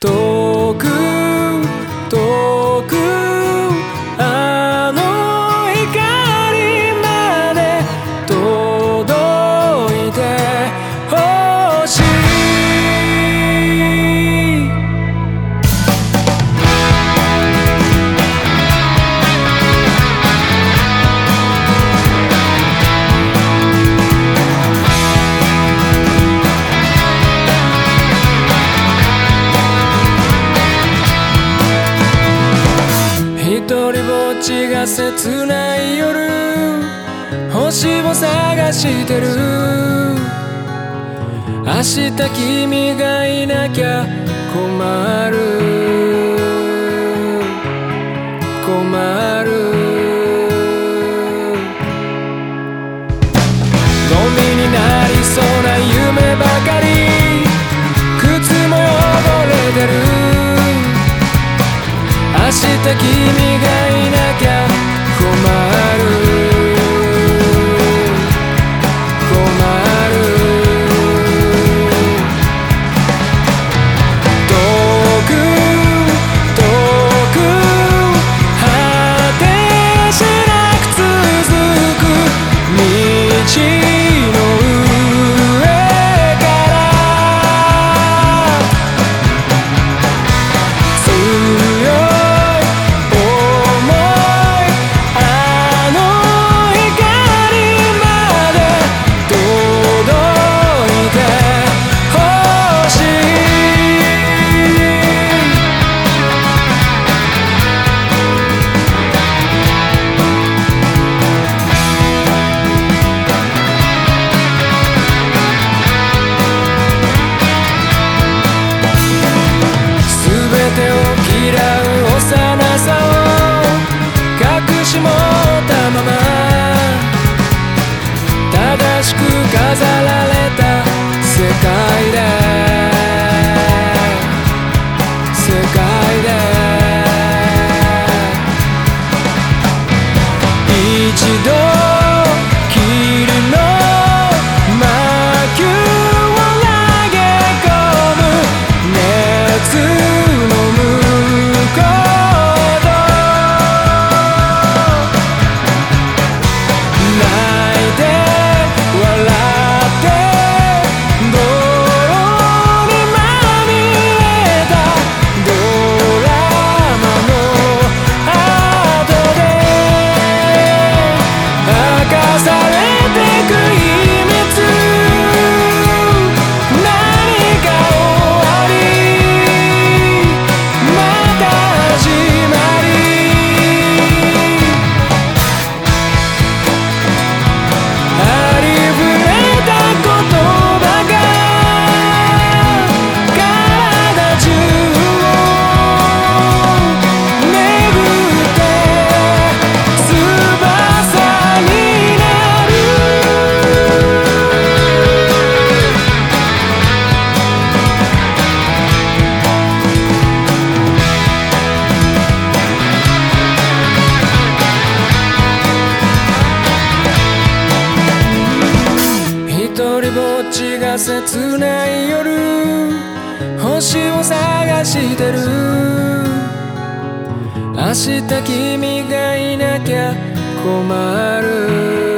Todo 切ない夜星を探してる。明日君がいなきゃ困る。困る。ゴミになりそうな夢ばかり。靴も汚れてる。明日君がいなきゃ my Cause I love 切ない夜星を探してる。明日君がいなきゃ困る。